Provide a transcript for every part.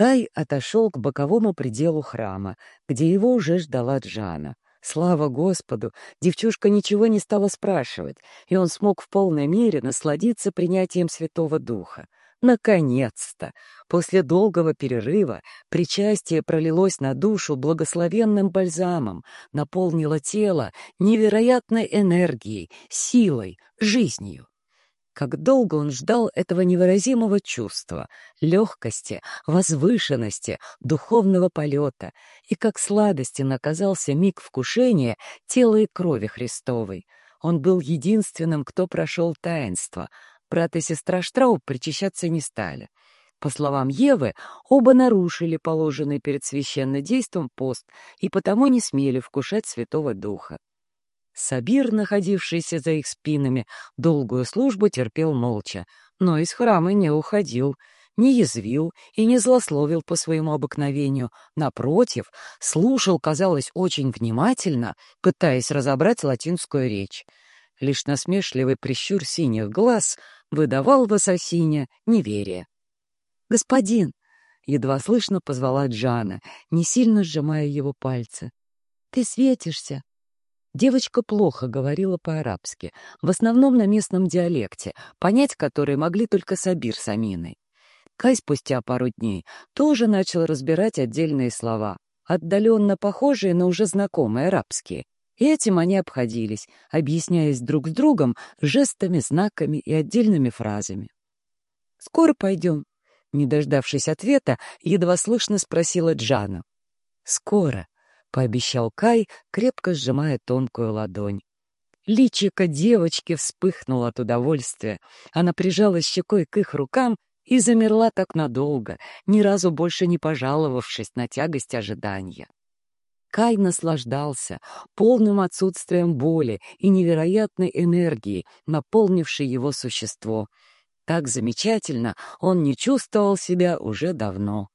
Кай отошел к боковому пределу храма, где его уже ждала Джана. Слава Господу! Девчушка ничего не стала спрашивать, и он смог в полной мере насладиться принятием Святого Духа. Наконец-то! После долгого перерыва причастие пролилось на душу благословенным бальзамом, наполнило тело невероятной энергией, силой, жизнью. Как долго он ждал этого невыразимого чувства, легкости, возвышенности, духовного полета, и как сладостен оказался миг вкушения тела и крови Христовой. Он был единственным, кто прошел таинство. Брат и сестра Штрауб причащаться не стали. По словам Евы, оба нарушили положенный перед священнодейством пост и потому не смели вкушать Святого Духа. Сабир, находившийся за их спинами, долгую службу терпел молча, но из храма не уходил, не язвил и не злословил по своему обыкновению. Напротив, слушал, казалось, очень внимательно, пытаясь разобрать латинскую речь. Лишь насмешливый прищур синих глаз выдавал в ассасине неверие. «Господин!» — едва слышно позвала Джана, не сильно сжимая его пальцы. «Ты светишься!» Девочка плохо говорила по-арабски, в основном на местном диалекте, понять который могли только Сабир с Аминой. Кай спустя пару дней тоже начал разбирать отдельные слова, отдаленно похожие на уже знакомые арабские. И этим они обходились, объясняясь друг с другом жестами, знаками и отдельными фразами. «Скоро пойдем?» Не дождавшись ответа, едва слышно спросила Джана. «Скоро», — пообещал Кай, крепко сжимая тонкую ладонь. Личико девочки вспыхнуло от удовольствия. Она прижалась щекой к их рукам и замерла так надолго, ни разу больше не пожаловавшись на тягость ожидания. Кай наслаждался полным отсутствием боли и невероятной энергии, наполнившей его существо. Так замечательно он не чувствовал себя уже давно.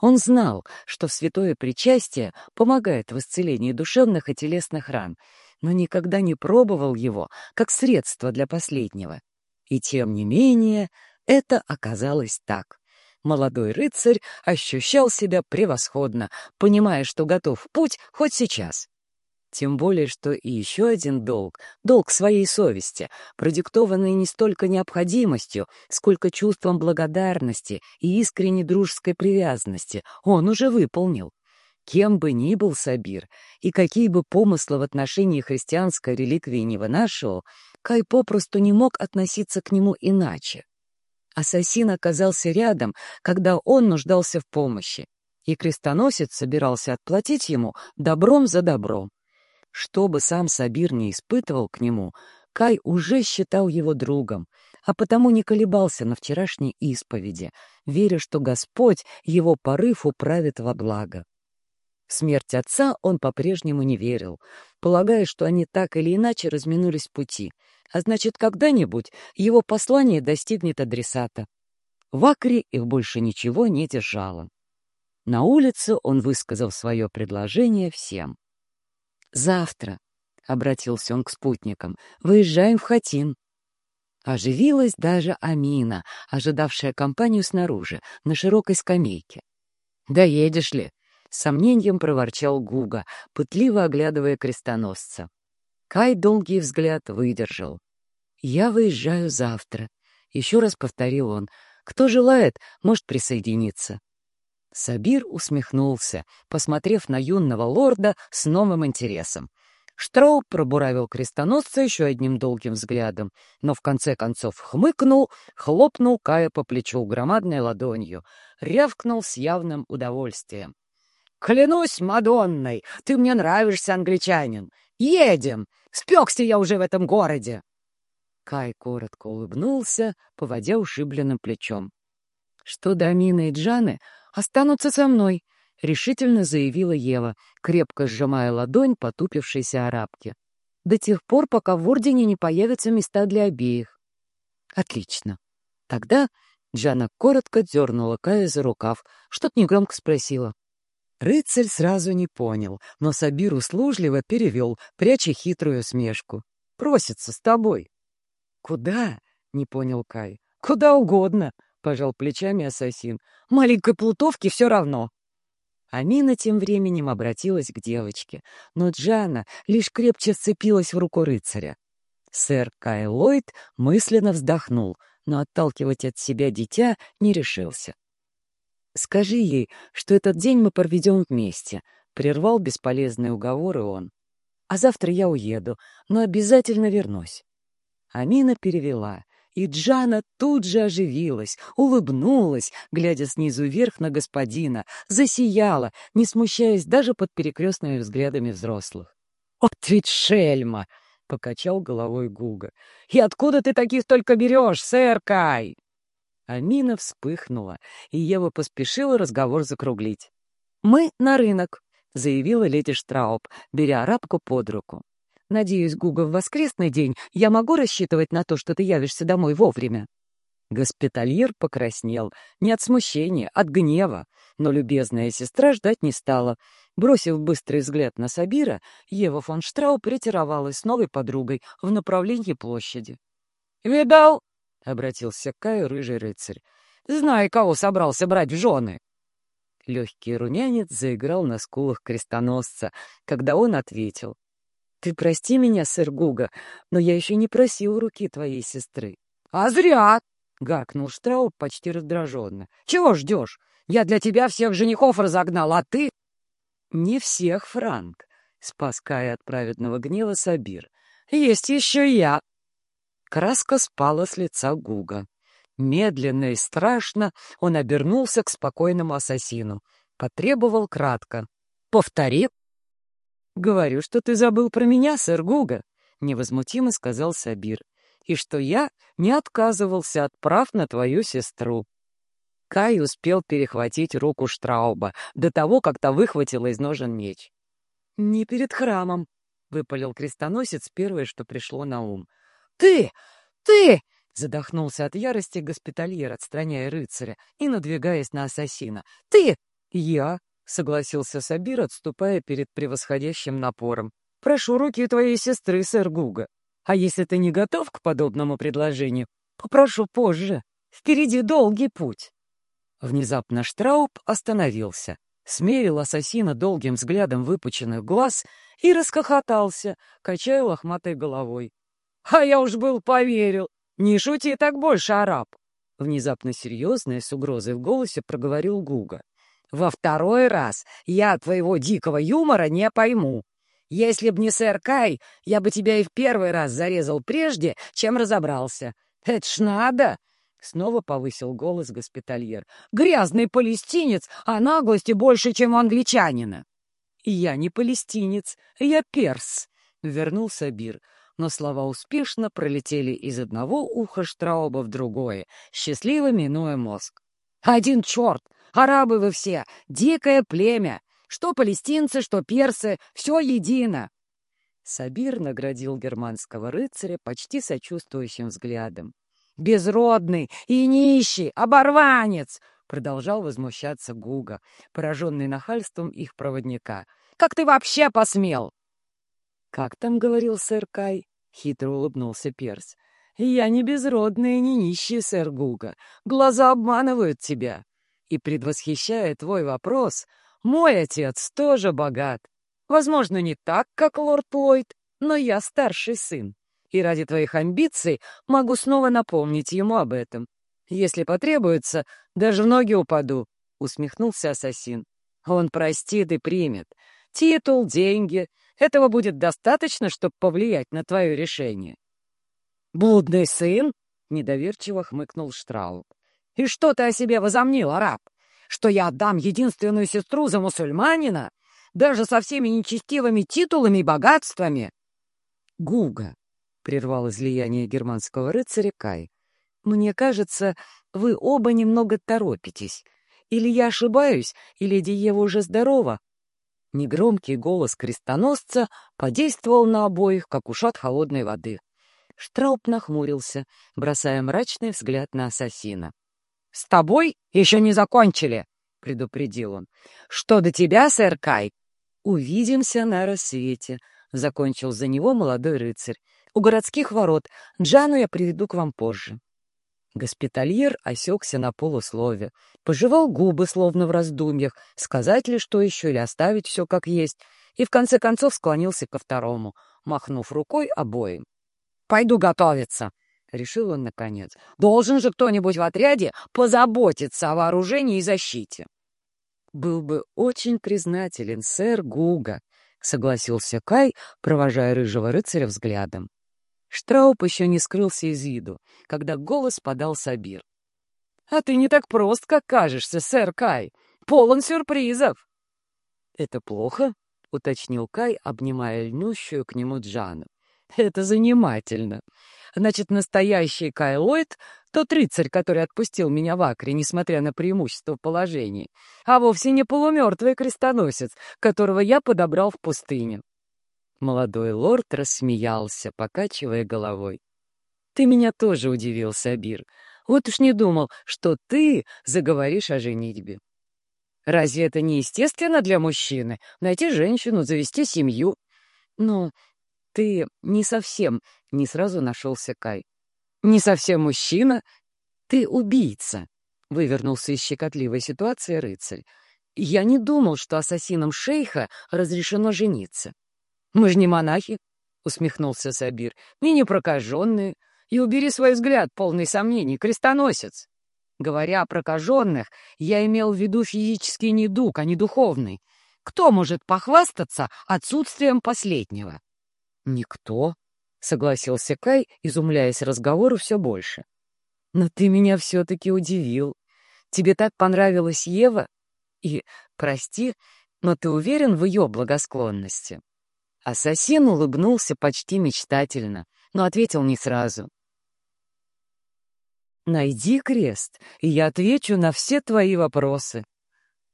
Он знал, что святое причастие помогает в исцелении душевных и телесных ран, но никогда не пробовал его как средство для последнего. И тем не менее это оказалось так. Молодой рыцарь ощущал себя превосходно, понимая, что готов в путь хоть сейчас. Тем более, что и еще один долг, долг своей совести, продиктованный не столько необходимостью, сколько чувством благодарности и искренней дружеской привязанности, он уже выполнил. Кем бы ни был Сабир, и какие бы помыслы в отношении христианской реликвии не вынашивал, Кай попросту не мог относиться к нему иначе. Ассасин оказался рядом, когда он нуждался в помощи, и крестоносец собирался отплатить ему добром за добром. Что бы сам Сабир не испытывал к нему, Кай уже считал его другом, а потому не колебался на вчерашней исповеди, веря, что Господь его порыв управит во благо. В смерть отца он по-прежнему не верил, полагая, что они так или иначе разминулись пути, а значит, когда-нибудь его послание достигнет адресата. В Акре их больше ничего не держало. На улице он высказал свое предложение всем. «Завтра», — обратился он к спутникам, — «выезжаем в Хатин». Оживилась даже Амина, ожидавшая компанию снаружи, на широкой скамейке. «Доедешь ли?» — сомнением проворчал Гуга, пытливо оглядывая крестоносца. Кай долгий взгляд выдержал. «Я выезжаю завтра», — еще раз повторил он. «Кто желает, может присоединиться». Сабир усмехнулся, посмотрев на юного лорда с новым интересом. Штроу пробуравил крестоносца еще одним долгим взглядом, но в конце концов хмыкнул, хлопнул Кая по плечу громадной ладонью, рявкнул с явным удовольствием. «Клянусь Мадонной, ты мне нравишься, англичанин! Едем! Спекся я уже в этом городе!» Кай коротко улыбнулся, поводя ушибленным плечом. Что до Амины и Джаны, останутся со мной», — решительно заявила Ева, крепко сжимая ладонь потупившейся арабки. «До тех пор, пока в Ордене не появятся места для обеих». «Отлично. Тогда...» — Джана коротко дернула Кая за рукав, что-то негромко спросила. Рыцарь сразу не понял, но Сабир услужливо перевел, пряча хитрую смешку. «Просится с тобой». «Куда?» — не понял Кай. «Куда угодно», — пожал плечами ассасин. «Маленькой плутовке все равно». Амина тем временем обратилась к девочке, но Джана лишь крепче сцепилась в руку рыцаря. Сэр Кай Ллойд мысленно вздохнул, но отталкивать от себя дитя не решился. «Скажи ей, что этот день мы проведем вместе», — прервал бесполезные уговоры он. «А завтра я уеду, но обязательно вернусь». Амина перевела, и Джана тут же оживилась, улыбнулась, глядя снизу вверх на господина, засияла, не смущаясь даже под перекрестными взглядами взрослых. «Вот ведь шельма!» — покачал головой Гуга. «И откуда ты таких только берешь, сэр Кай?» Амина вспыхнула, и Ева поспешила разговор закруглить. «Мы на рынок», — заявила леди Штрауб, беря арабку под руку. «Надеюсь, Гуга, в воскресный день я могу рассчитывать на то, что ты явишься домой вовремя?» Госпитальер покраснел, не от смущения, от гнева, но любезная сестра ждать не стала. Бросив быстрый взгляд на Сабира, Ева фон Штрауб ретировалась с новой подругой в направлении площади. «Видал?» — обратился к Каю рыжий рыцарь. — Знай, кого собрался брать в жены. Легкий румянец заиграл на скулах крестоносца, когда он ответил. — Ты прости меня, сэр Гуга, но я еще не просил руки твоей сестры. — А зря! — гакнул Штрауб почти раздраженно. — Чего ждешь? Я для тебя всех женихов разогнал, а ты... — Не всех, Франк, — спас Кая от праведного гнева Сабир. — Есть еще я, Краска спала с лица Гуга. Медленно и страшно он обернулся к спокойному ассасину. Потребовал кратко. «Повтори». «Говорю, что ты забыл про меня, сэр Гуга», — невозмутимо сказал Сабир, «и что я не отказывался от прав на твою сестру». Кай успел перехватить руку Штрауба до того, как та выхватила из ножен меч. «Не перед храмом», — выпалил крестоносец первое, что пришло на ум. «Ты! Ты!» — задохнулся от ярости госпитальер, отстраняя рыцаря и надвигаясь на ассасина. «Ты!» «Я!» — согласился Сабир, отступая перед превосходящим напором. «Прошу руки твоей сестры, сэр Гуга. А если ты не готов к подобному предложению, попрошу позже. Впереди долгий путь». Внезапно Штрауб остановился, смерил ассасина долгим взглядом выпученных глаз и расхохотался, качая лохматой головой. А я уж был поверил. Не шути так больше, араб. Внезапно серьезно с угрозой в голосе проговорил Гуга. Во второй раз я твоего дикого юмора не пойму. Если б не сэр Кай, я бы тебя и в первый раз зарезал прежде, чем разобрался. Это ж надо! Снова повысил голос госпитальер. «Грязный палестинец, а наглости больше, чем у англичанина!» «Я не палестинец, я перс», — вернулся Бир но слова успешно пролетели из одного уха Штрауба в другое, счастливо минуя мозг. «Один черт! Арабы вы все! Дикое племя! Что палестинцы, что персы, все едино!» Сабир наградил германского рыцаря почти сочувствующим взглядом. «Безродный и нищий, оборванец!» продолжал возмущаться Гуга, пораженный нахальством их проводника. «Как ты вообще посмел?» «Как там говорил сэр Кай?» — хитро улыбнулся Перс. «Я не безродный и не нищий, сэр Гуга. Глаза обманывают тебя. И, предвосхищая твой вопрос, мой отец тоже богат. Возможно, не так, как лорд Ллойд, но я старший сын. И ради твоих амбиций могу снова напомнить ему об этом. Если потребуется, даже в ноги упаду», — усмехнулся ассасин. «Он простит и примет. Титул, деньги этого будет достаточно, чтобы повлиять на твое решение. «Блудный сын?» — недоверчиво хмыкнул Штрауб. «И что ты о себе возомнил, араб? Что я отдам единственную сестру за мусульманина? Даже со всеми нечестивыми титулами и богатствами?» «Гуга», — прервал излияние германского рыцаря Кай. «Мне кажется, вы оба немного торопитесь. Или я ошибаюсь, и леди Ева уже здорова, Негромкий голос крестоносца подействовал на обоих, как ушат холодной воды. Штрауб нахмурился, бросая мрачный взгляд на ассасина. — С тобой еще не закончили, — предупредил он. — Что до тебя, сэр Кай? — Увидимся на рассвете, — закончил за него молодой рыцарь. — У городских ворот. Джану я приведу к вам позже. Госпитальер осекся на полуслове, пожевал губы, словно в раздумьях, сказать ли что еще или оставить все как есть, и в конце концов склонился ко второму, махнув рукой обоим. «Пойду готовиться», — решил он наконец. «Должен же кто-нибудь в отряде позаботиться о вооружении и защите». «Был бы очень признателен, сэр Гуга», — согласился Кай, провожая рыжего рыцаря взглядом. Штрауб еще не скрылся из виду, когда голос подал Сабир. «А ты не так прост, как кажешься, сэр Кай. Полон сюрпризов!» «Это плохо?» — уточнил Кай, обнимая льнущую к нему Джану. «Это занимательно. Значит, настоящий Кай Ллойд — тот рыцарь, который отпустил меня в Акре, несмотря на преимущество в положении, а вовсе не полумертвый крестоносец, которого я подобрал в пустыне. Молодой лорд рассмеялся, покачивая головой. «Ты меня тоже удивил, Сабир. Вот уж не думал, что ты заговоришь о женитьбе. Разве это не естественно для мужчины — найти женщину, завести семью? Но ты не совсем, — не сразу нашелся Кай. Не совсем мужчина, ты убийца, — вывернулся из щекотливой ситуации рыцарь. Я не думал, что ассасинам шейха разрешено жениться. «Мы же не монахи», — усмехнулся Сабир, — «и не прокаженные. И убери свой взгляд, полный сомнений, крестоносец. Говоря о прокаженных, я имел в виду физический недуг, а не духовный. Кто может похвастаться отсутствием последнего?» «Никто», — согласился Кай, изумляясь разговору все больше. «Но ты меня все-таки удивил. Тебе так понравилась Ева? И, прости, но ты уверен в ее благосклонности?» Ассасин улыбнулся почти мечтательно, но ответил не сразу. «Найди крест, и я отвечу на все твои вопросы».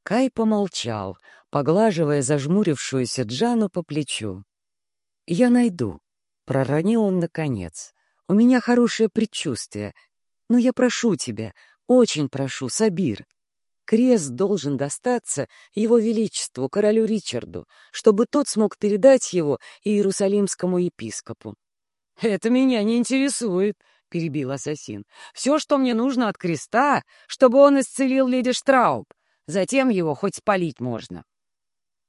Кай помолчал, поглаживая зажмурившуюся Джану по плечу. «Я найду», — проронил он наконец. «У меня хорошее предчувствие, но я прошу тебя, очень прошу, Сабир, Крест должен достаться его величеству, королю Ричарду, чтобы тот смог передать его иерусалимскому епископу. «Это меня не интересует», — перебил ассасин. «Все, что мне нужно от креста, чтобы он исцелил леди Штрауб. Затем его хоть спалить можно».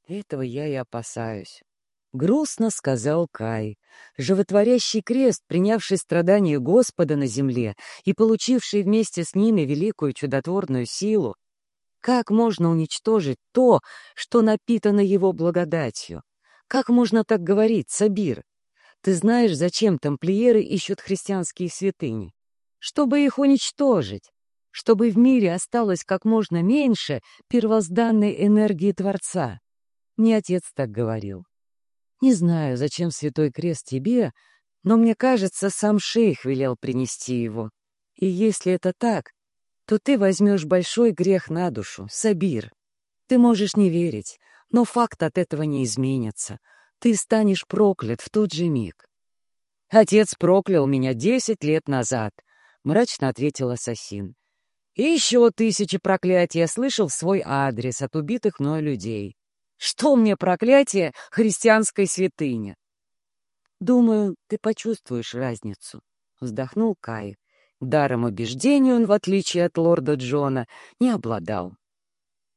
«Этого я и опасаюсь», — грустно сказал Кай. Животворящий крест, принявший страдания Господа на земле и получивший вместе с ними великую чудотворную силу, как можно уничтожить то, что напитано его благодатью? Как можно так говорить, Сабир? Ты знаешь, зачем тамплиеры ищут христианские святыни? Чтобы их уничтожить, чтобы в мире осталось как можно меньше первозданной энергии Творца. Не отец так говорил. Не знаю, зачем Святой Крест тебе, но мне кажется, сам шейх велел принести его. И если это так, то ты возьмешь большой грех на душу, Сабир. Ты можешь не верить, но факт от этого не изменится. Ты станешь проклят в тот же миг. Отец проклял меня десять лет назад, — мрачно ответил ассасин. И еще тысячи проклятий я слышал в свой адрес от убитых мной людей. Что мне проклятие христианской святыни? Думаю, ты почувствуешь разницу, — вздохнул Кай. Даром убеждений он, в отличие от лорда Джона, не обладал.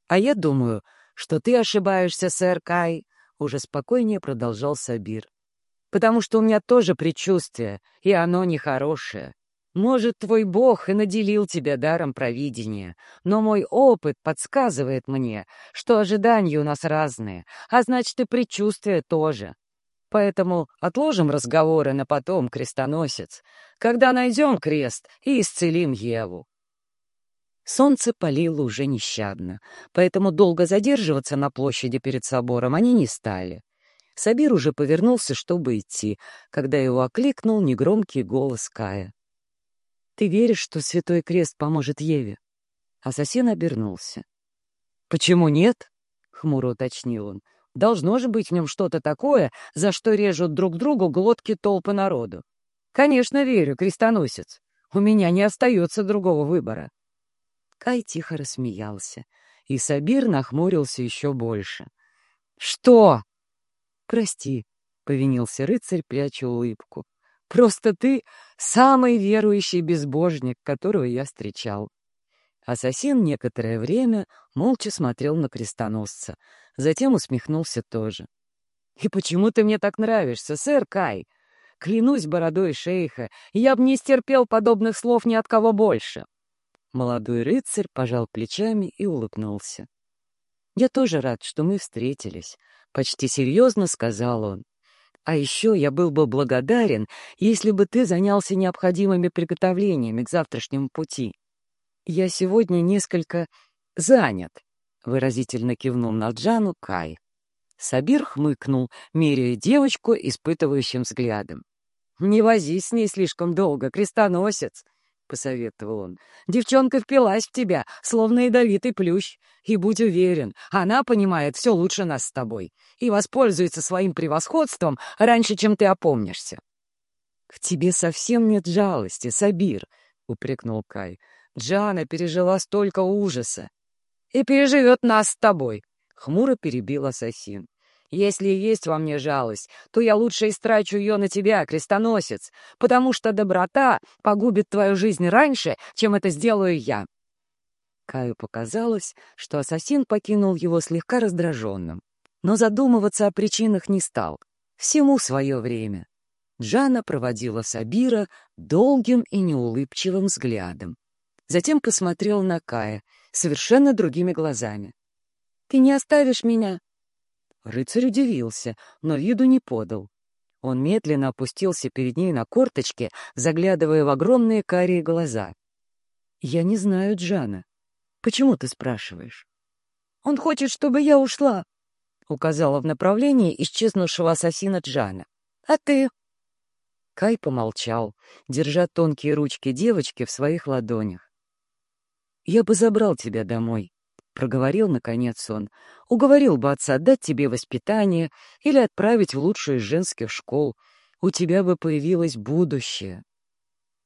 «А я думаю, что ты ошибаешься, сэр Кай», — уже спокойнее продолжал Сабир. «Потому что у меня тоже предчувствие, и оно нехорошее. Может, твой бог и наделил тебя даром провидения, но мой опыт подсказывает мне, что ожидания у нас разные, а значит, и предчувствия тоже. Поэтому отложим разговоры на потом, крестоносец, когда найдем крест и исцелим Еву. Солнце палило уже нещадно, поэтому долго задерживаться на площади перед собором они не стали. Сабир уже повернулся, чтобы идти, когда его окликнул негромкий голос Кая. «Ты веришь, что Святой Крест поможет Еве?» Ассасин обернулся. «Почему нет?» — хмуро уточнил он. Должно же быть в нем что-то такое, за что режут друг другу глотки толпы народу. Конечно, верю, крестоносец. У меня не остается другого выбора. Кай тихо рассмеялся, и Сабир нахмурился еще больше. «Что?» «Прости», — повинился рыцарь, пряча улыбку. Просто ты самый верующий безбожник, которого я встречал». Ассасин некоторое время молча смотрел на крестоносца, затем усмехнулся тоже. «И почему ты мне так нравишься, сэр Кай? Клянусь бородой шейха, я бы не стерпел подобных слов ни от кого больше». Молодой рыцарь пожал плечами и улыбнулся. «Я тоже рад, что мы встретились», — почти серьезно сказал он. «А еще я был бы благодарен, если бы ты занялся необходимыми приготовлениями к завтрашнему пути. Я сегодня несколько занят», — выразительно кивнул на Джану Кай. Сабир хмыкнул, меряя девочку испытывающим взглядом. «Не возись с ней слишком долго, крестоносец!» — посоветовал он. «Девчонка впилась в тебя, словно ядовитый плющ. И будь уверен, она понимает все лучше нас с тобой и воспользуется своим превосходством раньше, чем ты опомнишься». «К тебе совсем нет жалости, Сабир», — упрекнул Кай. «Джана пережила столько ужаса». «И переживет нас с тобой», — хмуро перебил ассасин. Если есть во мне жалость, то я лучше истрачу ее на тебя, крестоносец, потому что доброта погубит твою жизнь раньше, чем это сделаю я». Каю показалось, что ассасин покинул его слегка раздраженным, но задумываться о причинах не стал. Всему свое время. Джана проводила Сабира долгим и неулыбчивым взглядом. Затем посмотрел на Кая совершенно другими глазами. «Ты не оставишь меня?» Рыцарь удивился, но виду не подал. Он медленно опустился перед ней на корточки, заглядывая в огромные карие глаза. «Я не знаю Джана. Почему ты спрашиваешь?» «Он хочет, чтобы я ушла», — указала в направлении исчезнувшего ассасина Джана. «А ты?» Кай помолчал, держа тонкие ручки девочки в своих ладонях. «Я бы забрал тебя домой», — проговорил, наконец, он. «Уговорил бы отца дать тебе воспитание или отправить в лучшую из женских школ. У тебя бы появилось будущее».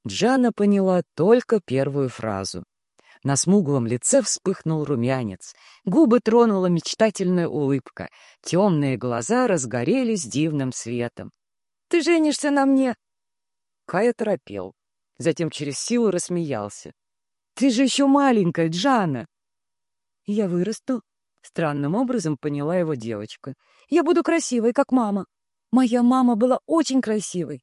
Джана поняла только первую фразу. На смуглом лице вспыхнул румянец, губы тронула мечтательная улыбка, темные глаза разгорелись дивным светом. «Ты женишься на мне!» Кай торопел, затем через силу рассмеялся. «Ты же еще маленькая, Джана!» «Я вырасту», — странным образом поняла его девочка. «Я буду красивой, как мама. Моя мама была очень красивой».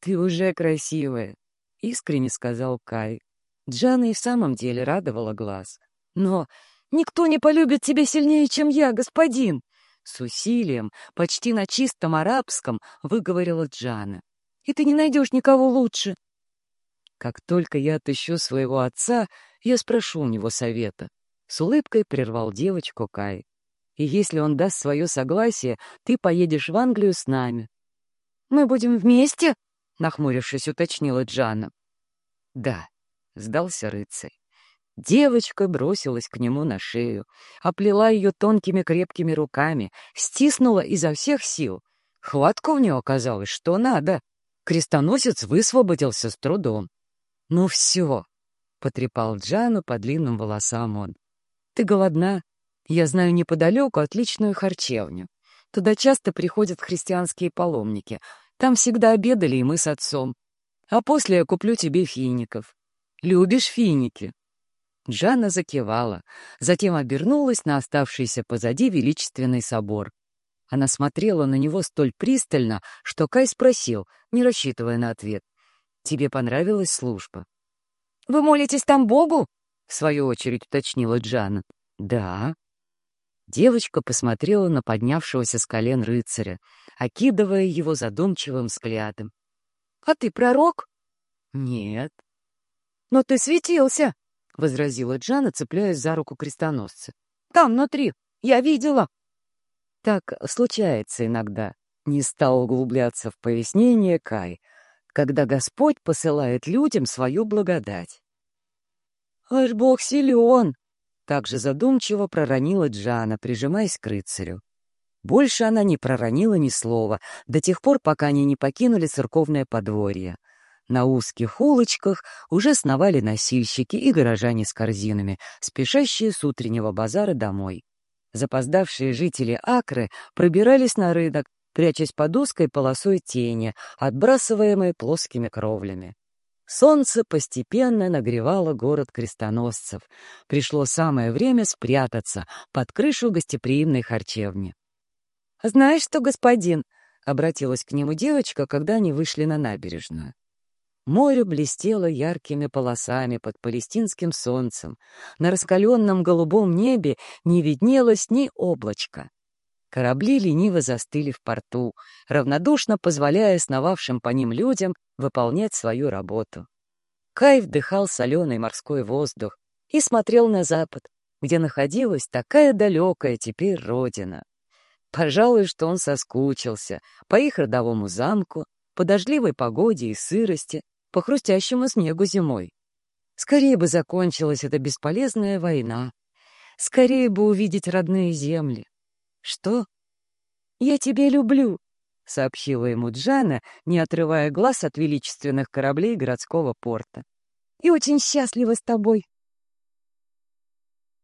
«Ты уже красивая», — искренне сказал Кай. Джана и в самом деле радовала глаз. «Но никто не полюбит тебя сильнее, чем я, господин!» С усилием, почти на чистом арабском, выговорила Джана. «И ты не найдешь никого лучше!» «Как только я отыщу своего отца, я спрошу у него совета», с улыбкой прервал девочку Кай. «И если он даст свое согласие, ты поедешь в Англию с нами». «Мы будем вместе?» — нахмурившись, уточнила Джана. «Да», — сдался рыцарь. Девочка бросилась к нему на шею, оплела ее тонкими крепкими руками, стиснула изо всех сил. Хватка у нее оказалась, что надо. Крестоносец высвободился с трудом. «Ну все», — потрепал Джану по длинным волосам он. Ты голодна? Я знаю неподалеку отличную харчевню. Туда часто приходят христианские паломники. Там всегда обедали и мы с отцом. А после я куплю тебе фиников. Любишь финики?» Джанна закивала, затем обернулась на оставшийся позади величественный собор. Она смотрела на него столь пристально, что Кай спросил, не рассчитывая на ответ. «Тебе понравилась служба?» «Вы молитесь там Богу?» В свою очередь уточнила Джана. «Да». Девочка посмотрела на поднявшегося с колен рыцаря, окидывая его задумчивым взглядом. «А ты пророк?» «Нет». «Но ты светился», — возразила Джана, цепляясь за руку крестоносца. «Там, внутри, я видела». «Так случается иногда», — не стал углубляться в пояснение Кай, «когда Господь посылает людям свою благодать. «Аж бог силен!» — также задумчиво проронила Джана, прижимаясь к рыцарю. Больше она не проронила ни слова, до тех пор, пока они не покинули церковное подворье. На узких улочках уже сновали носильщики и горожане с корзинами, спешащие с утреннего базара домой. Запоздавшие жители Акры пробирались на рынок, прячась под узкой полосой тени, отбрасываемой плоскими кровлями. Солнце постепенно нагревало город крестоносцев. Пришло самое время спрятаться под крышу гостеприимной харчевни. «Знаешь что, господин?» — обратилась к нему девочка, когда они вышли на набережную. Море блестело яркими полосами под палестинским солнцем. На раскаленном голубом небе не виднелось ни облачка. Корабли лениво застыли в порту, равнодушно позволяя сновавшим по ним людям выполнять свою работу. Кай вдыхал соленый морской воздух и смотрел на запад, где находилась такая далекая теперь родина. Пожалуй, что он соскучился по их родовому замку, по дождливой погоде и сырости, по хрустящему снегу зимой. Скорее бы закончилась эта бесполезная война. Скорее бы увидеть родные земли. Что? Я тебя люблю, — сообщила ему Джана, не отрывая глаз от величественных кораблей городского порта. «И очень счастлива с тобой.